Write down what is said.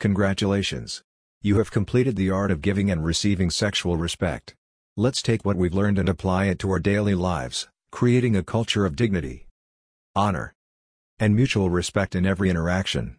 Congratulations! You have completed the art of giving and receiving sexual respect. Let's take what we've learned and apply it to our daily lives, creating a culture of dignity, honor, and mutual respect in every interaction.